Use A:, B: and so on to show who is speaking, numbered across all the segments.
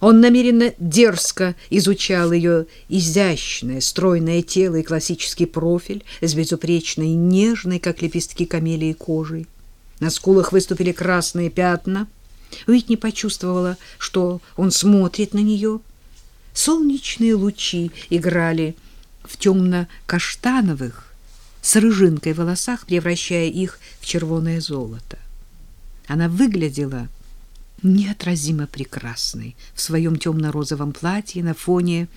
A: Он намеренно дерзко изучал ее изящное, стройное тело и классический профиль с безупречной, нежной, как лепестки камелии, кожей. На скулах выступили красные пятна. Уитни почувствовала, что он смотрит на нее. Солнечные лучи играли в темно-каштановых с рыжинкой волосах, превращая их в червоное золото. Она выглядела неотразимо прекрасной в своем темно-розовом платье на фоне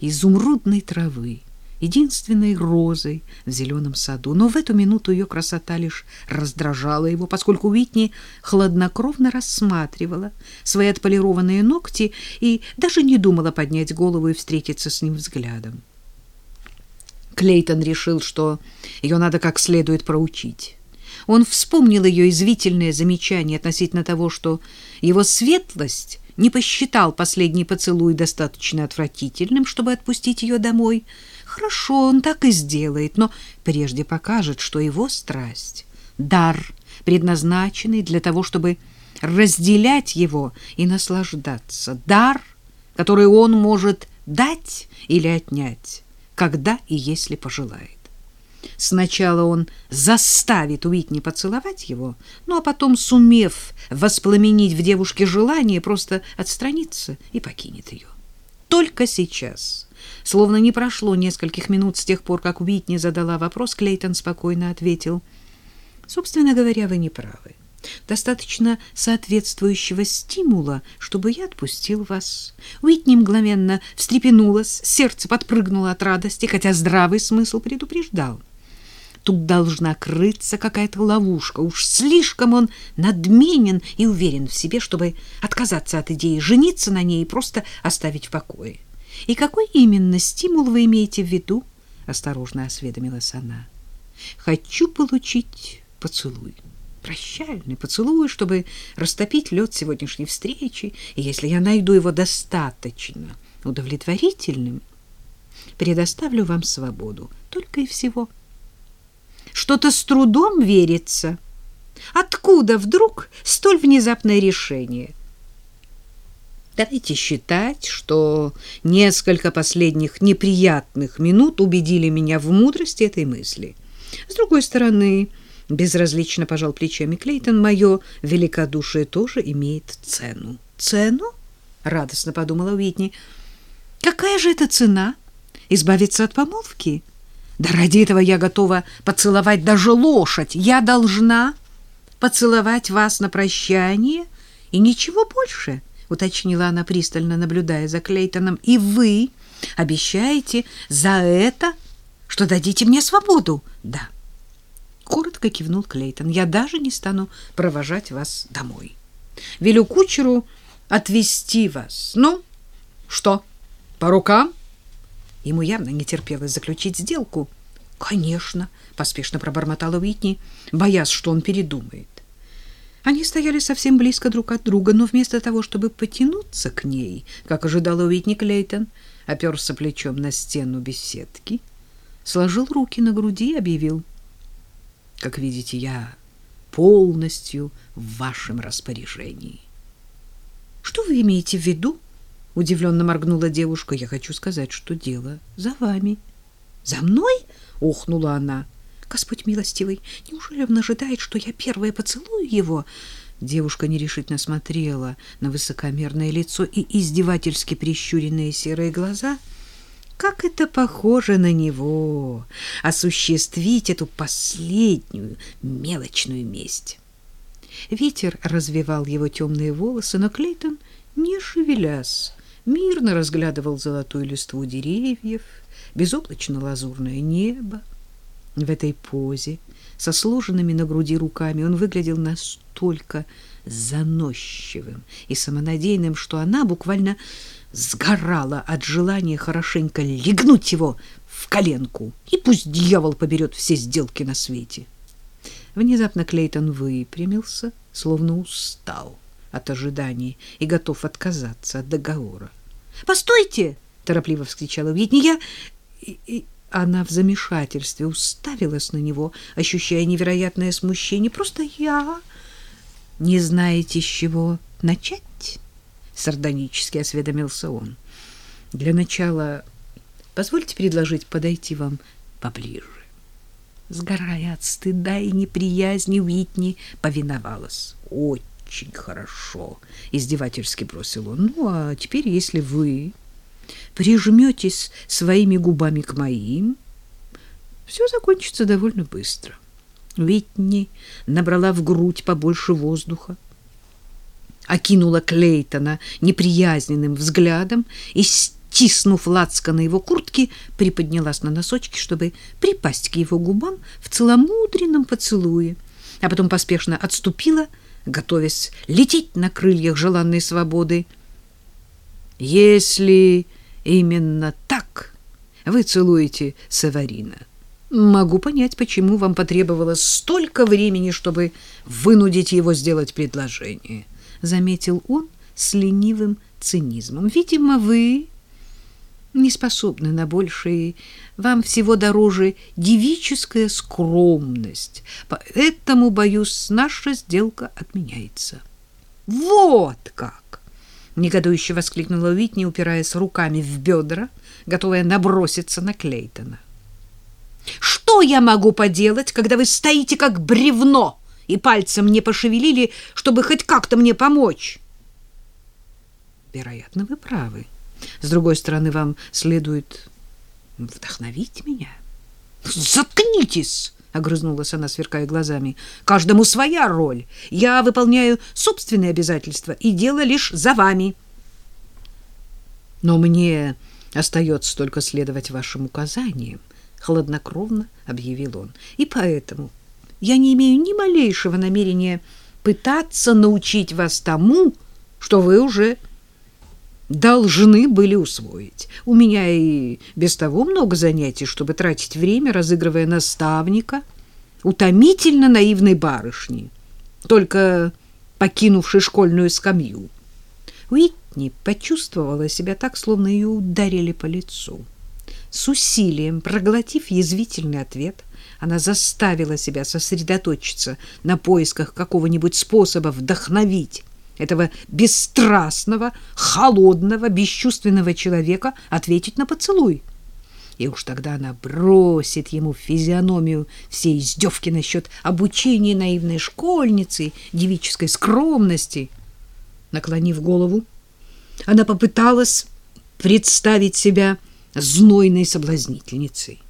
A: изумрудной травы, единственной розой в зеленом саду. Но в эту минуту ее красота лишь раздражала его, поскольку Уитни хладнокровно рассматривала свои отполированные ногти и даже не думала поднять голову и встретиться с ним взглядом. Клейтон решил, что ее надо как следует проучить. Он вспомнил ее извительное замечание относительно того, что его светлость не посчитал последний поцелуй достаточно отвратительным, чтобы отпустить ее домой. Хорошо, он так и сделает, но прежде покажет, что его страсть — дар, предназначенный для того, чтобы разделять его и наслаждаться. Дар, который он может дать или отнять когда и если пожелает. Сначала он заставит Уитни поцеловать его, ну а потом, сумев воспламенить в девушке желание, просто отстраниться и покинет ее. Только сейчас, словно не прошло нескольких минут с тех пор, как Уитни задала вопрос, Клейтон спокойно ответил, «Собственно говоря, вы не правы достаточно соответствующего стимула, чтобы я отпустил вас. Уитни мгновенно встрепенулась, сердце подпрыгнуло от радости, хотя здравый смысл предупреждал. Тут должна крыться какая-то ловушка. Уж слишком он надменен и уверен в себе, чтобы отказаться от идеи жениться на ней и просто оставить в покое. И какой именно стимул вы имеете в виду? Осторожно осведомилась она. Хочу получить поцелуй прощальный поцелуй, чтобы растопить лед сегодняшней встречи, и если я найду его достаточно удовлетворительным, предоставлю вам свободу, только и всего. Что-то с трудом верится. Откуда вдруг столь внезапное решение? Давайте считать, что несколько последних неприятных минут убедили меня в мудрости этой мысли. С другой стороны, Безразлично пожал плечами Клейтон. Мое великодушие тоже имеет цену. Цену? Радостно подумала Уитни. Какая же это цена? Избавиться от помолвки? Да ради этого я готова поцеловать даже лошадь. Я должна поцеловать вас на прощание и ничего больше, уточнила она пристально, наблюдая за Клейтоном. И вы обещаете за это, что дадите мне свободу? Да. Коротко кивнул Клейтон. Я даже не стану провожать вас домой. Велю кучеру отвезти вас. Ну, что, по рукам? Ему явно не терпелось заключить сделку. Конечно, поспешно пробормотала Уитни, боясь, что он передумает. Они стояли совсем близко друг от друга, но вместо того, чтобы потянуться к ней, как ожидала Уитни Клейтон, оперся плечом на стену беседки, сложил руки на груди и объявил — как видите, я полностью в вашем распоряжении. Что вы имеете в виду? Удивленно моргнула девушка. Я хочу сказать, что дело за вами. За мной? охнула она. Господь милостивый, неужели он ожидает, что я первая поцелую его? Девушка нерешительно смотрела на высокомерное лицо и издевательски прищуренные серые глаза — как это похоже на него осуществить эту последнюю мелочную месть. Ветер развивал его темные волосы, но Клейтон, не шевелясь, мирно разглядывал золотую листву деревьев, безоблачно-лазурное небо. В этой позе, со сложенными на груди руками, он выглядел настолько заносчивым и самонадеянным, что она буквально сгорала от желания хорошенько легнуть его в коленку, и пусть дьявол поберет все сделки на свете. Внезапно Клейтон выпрямился, словно устал от ожиданий и готов отказаться от договора. «Постойте!» — торопливо вскричала Витни. «Я...» и, Она в замешательстве уставилась на него, ощущая невероятное смущение. «Просто я...» «Не знаете, с чего начать?» сардонически осведомился он. Для начала позвольте предложить подойти вам поближе. Сгорая от стыда и неприязни, Уитни повиновалась. Очень хорошо, издевательски бросил он. Ну, а теперь, если вы прижметесь своими губами к моим, все закончится довольно быстро. Уитни набрала в грудь побольше воздуха, окинула Клейтона неприязненным взглядом и, стиснув лацканы его куртки, приподнялась на носочки, чтобы припасть к его губам в целомудренном поцелуе, а потом поспешно отступила, готовясь лететь на крыльях желанной свободы. «Если именно так вы целуете Саварина, могу понять, почему вам потребовалось столько времени, чтобы вынудить его сделать предложение» заметил он с ленивым цинизмом. Видимо, вы не способны на большее. Вам всего дороже девическая скромность. Поэтому, боюсь, наша сделка отменяется. Вот как! Негодующе воскликнула Уитни, упираясь руками в бедра, готовая наброситься на Клейтона. Что я могу поделать, когда вы стоите как бревно? и пальцем не пошевелили, чтобы хоть как-то мне помочь. Вероятно, вы правы. С другой стороны, вам следует вдохновить меня. Заткнитесь, огрызнулась она, сверкая глазами. Каждому своя роль. Я выполняю собственные обязательства, и дело лишь за вами. Но мне остается только следовать вашим указаниям, хладнокровно объявил он. И поэтому я не имею ни малейшего намерения пытаться научить вас тому, что вы уже должны были усвоить. У меня и без того много занятий, чтобы тратить время, разыгрывая наставника, утомительно наивной барышни, только покинувшей школьную скамью. Уитни почувствовала себя так, словно ее ударили по лицу. С усилием, проглотив язвительный ответ, она заставила себя сосредоточиться на поисках какого-нибудь способа вдохновить этого бесстрастного, холодного, бесчувственного человека ответить на поцелуй. И уж тогда она бросит ему в физиономию все издевки насчет обучения наивной школьницы, девической скромности. Наклонив голову, она попыталась представить себя знойной соблазнительницей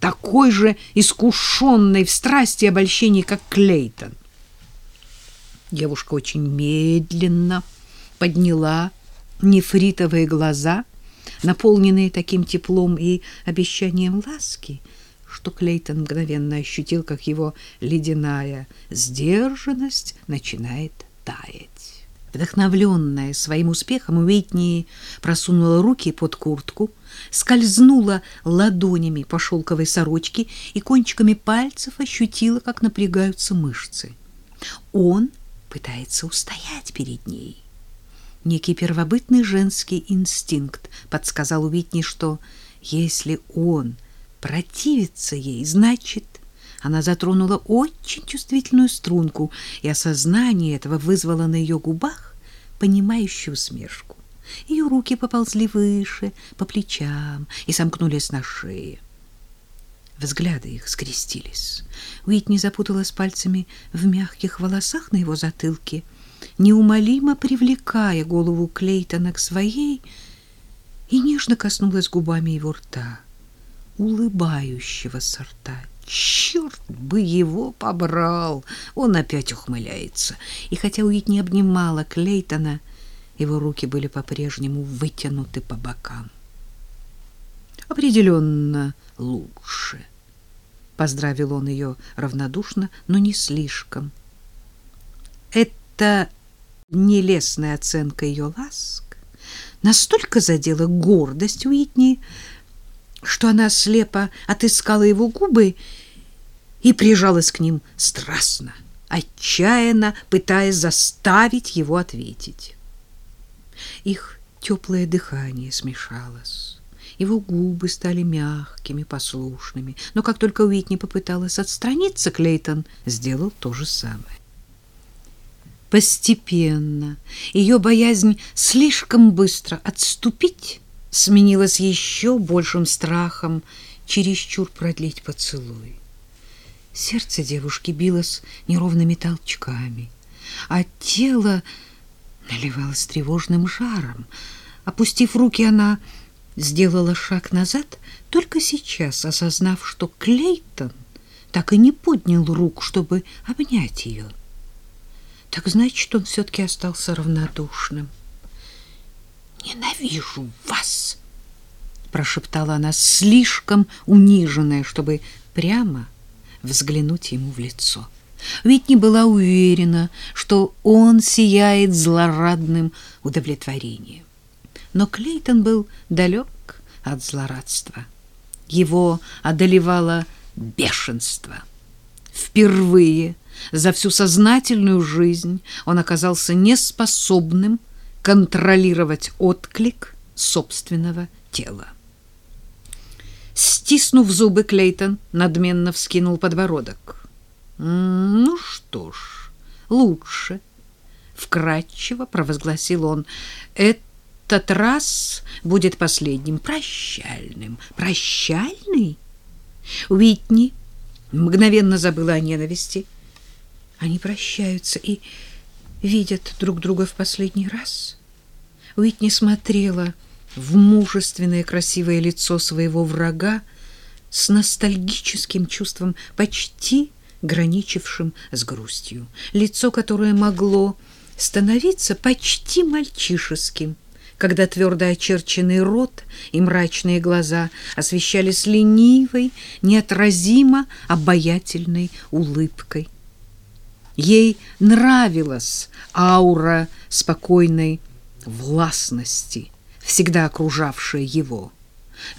A: такой же искушенной в страсти и обольщении, как Клейтон. Девушка очень медленно подняла нефритовые глаза, наполненные таким теплом и обещанием ласки, что Клейтон мгновенно ощутил, как его ледяная сдержанность начинает таять. Вдохновленная своим успехом, Уитни просунула руки под куртку, скользнула ладонями по шелковой сорочке и кончиками пальцев ощутила, как напрягаются мышцы. Он пытается устоять перед ней. Некий первобытный женский инстинкт подсказал Уитни, что если он противится ей, значит, она затронула очень чувствительную струнку, и осознание этого вызвало на ее губах понимающую усмешку. Ее руки поползли выше, по плечам, и сомкнулись на шее. Взгляды их скрестились. Уитни запуталась пальцами в мягких волосах на его затылке, неумолимо привлекая голову Клейтона к своей, и нежно коснулась губами его рта, улыбающегося рта. Черт бы его побрал! Он опять ухмыляется. И хотя Уитни обнимала Клейтона, его руки были по-прежнему вытянуты по бокам. Определенно лучше. Поздравил он ее равнодушно, но не слишком. Это нелестная оценка ее ласк настолько задела гордость Уитни, что она слепо отыскала его губы и прижалась к ним страстно, отчаянно пытаясь заставить его ответить. Их теплое дыхание смешалось. Его губы стали мягкими, послушными. Но как только Уитни попыталась отстраниться, Клейтон сделал то же самое. Постепенно ее боязнь слишком быстро отступить сменилась еще большим страхом чересчур продлить поцелуй. Сердце девушки билось неровными толчками, а тело наливалось тревожным жаром. Опустив руки, она сделала шаг назад, только сейчас осознав, что Клейтон так и не поднял рук, чтобы обнять ее. Так значит, он все-таки остался равнодушным. «Ненавижу вас!» — прошептала она, слишком униженная, чтобы прямо взглянуть ему в лицо. Ведь не была уверена, что он сияет злорадным удовлетворением. Но Клейтон был далек от злорадства. Его одолевало бешенство. Впервые за всю сознательную жизнь он оказался неспособным контролировать отклик собственного тела. Стиснув зубы, Клейтон надменно вскинул подбородок. «Ну что ж, лучше», — вкратчиво провозгласил он, — «этот раз будет последним, прощальным». «Прощальный?» Уитни мгновенно забыла о ненависти. Они прощаются и видят друг друга в последний раз. Уитни смотрела в мужественное красивое лицо своего врага с ностальгическим чувством, почти граничившим с грустью. Лицо, которое могло становиться почти мальчишеским, когда твердо очерченный рот и мрачные глаза освещались ленивой, неотразимо обаятельной улыбкой. Ей нравилась аура спокойной властности, всегда окружавшая его.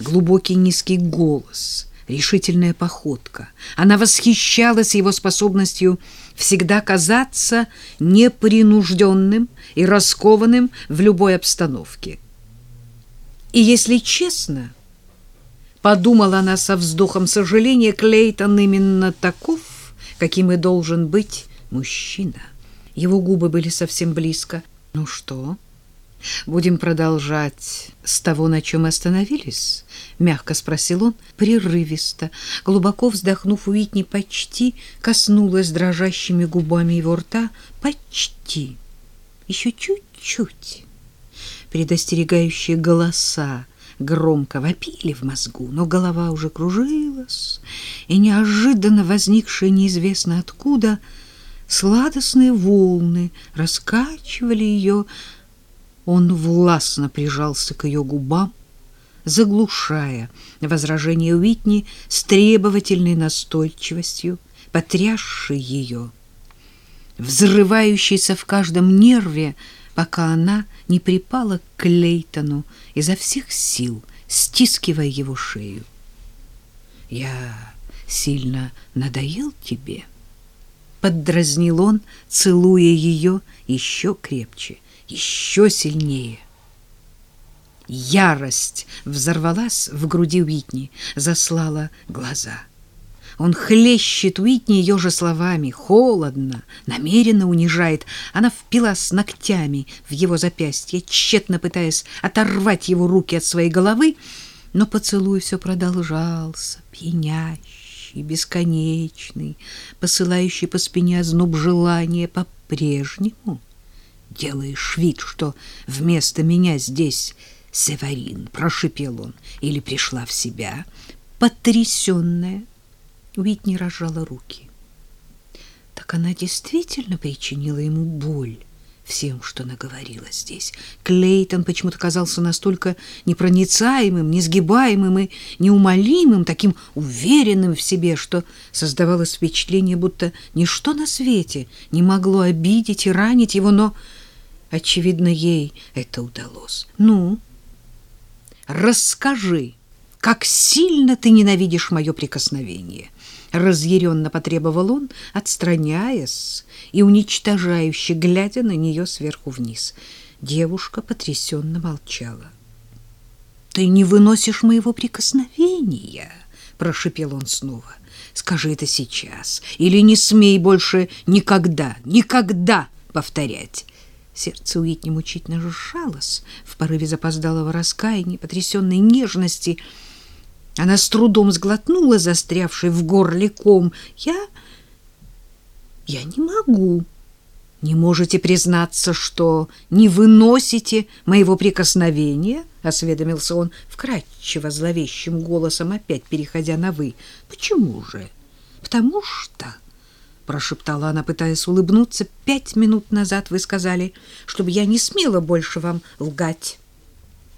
A: Глубокий низкий голос, решительная походка. Она восхищалась его способностью всегда казаться непринужденным и раскованным в любой обстановке. И если честно, подумала она со вздохом сожаления, Клейтон именно таков, каким и должен быть мужчина. Его губы были совсем близко. Ну что, будем продолжать с того, на чем остановились? Мягко спросил он, прерывисто. Глубоко вздохнув, Уитни почти коснулась дрожащими губами его рта. Почти. Еще чуть-чуть. Предостерегающие голоса громко вопили в мозгу, но голова уже кружилась, и неожиданно возникшая неизвестно откуда — Сладостные волны раскачивали ее. Он властно прижался к ее губам, заглушая возражение Уитни с требовательной настойчивостью, потрясшей ее, взрывающейся в каждом нерве, пока она не припала к Клейтону изо всех сил, стискивая его шею. «Я сильно надоел тебе?» поддразнил он, целуя ее еще крепче, еще сильнее. Ярость взорвалась в груди Уитни, заслала глаза. Он хлещет Уитни ее же словами, холодно, намеренно унижает. Она впилась ногтями в его запястье, тщетно пытаясь оторвать его руки от своей головы, но поцелуй все продолжался, пьянящий бесконечный, посылающий по спине озноб желания по-прежнему. Делаешь вид, что вместо меня здесь Севарин, прошипел он, или пришла в себя, потрясенная. Уитни разжала руки. Так она действительно причинила ему боль всем, что наговорила здесь. Клейтон почему-то казался настолько непроницаемым, несгибаемым и неумолимым, таким уверенным в себе, что создавалось впечатление, будто ничто на свете не могло обидеть и ранить его, но, очевидно, ей это удалось. «Ну, расскажи, как сильно ты ненавидишь мое прикосновение!» разъяренно потребовал он, отстраняясь и уничтожающе глядя на нее сверху вниз. Девушка потрясенно молчала. Ты не выносишь моего прикосновения, прошипел он снова. Скажи это сейчас, или не смей больше никогда, никогда повторять. Сердце Уитни мучительно сжалось в порыве запоздалого раскаяния, потрясенной нежности. Она с трудом сглотнула застрявший в горле ком. «Я... я не могу. Не можете признаться, что не выносите моего прикосновения?» — осведомился он вкрадчиво зловещим голосом, опять переходя на «вы». «Почему же?» «Потому что...» — прошептала она, пытаясь улыбнуться. «Пять минут назад вы сказали, чтобы я не смела больше вам лгать.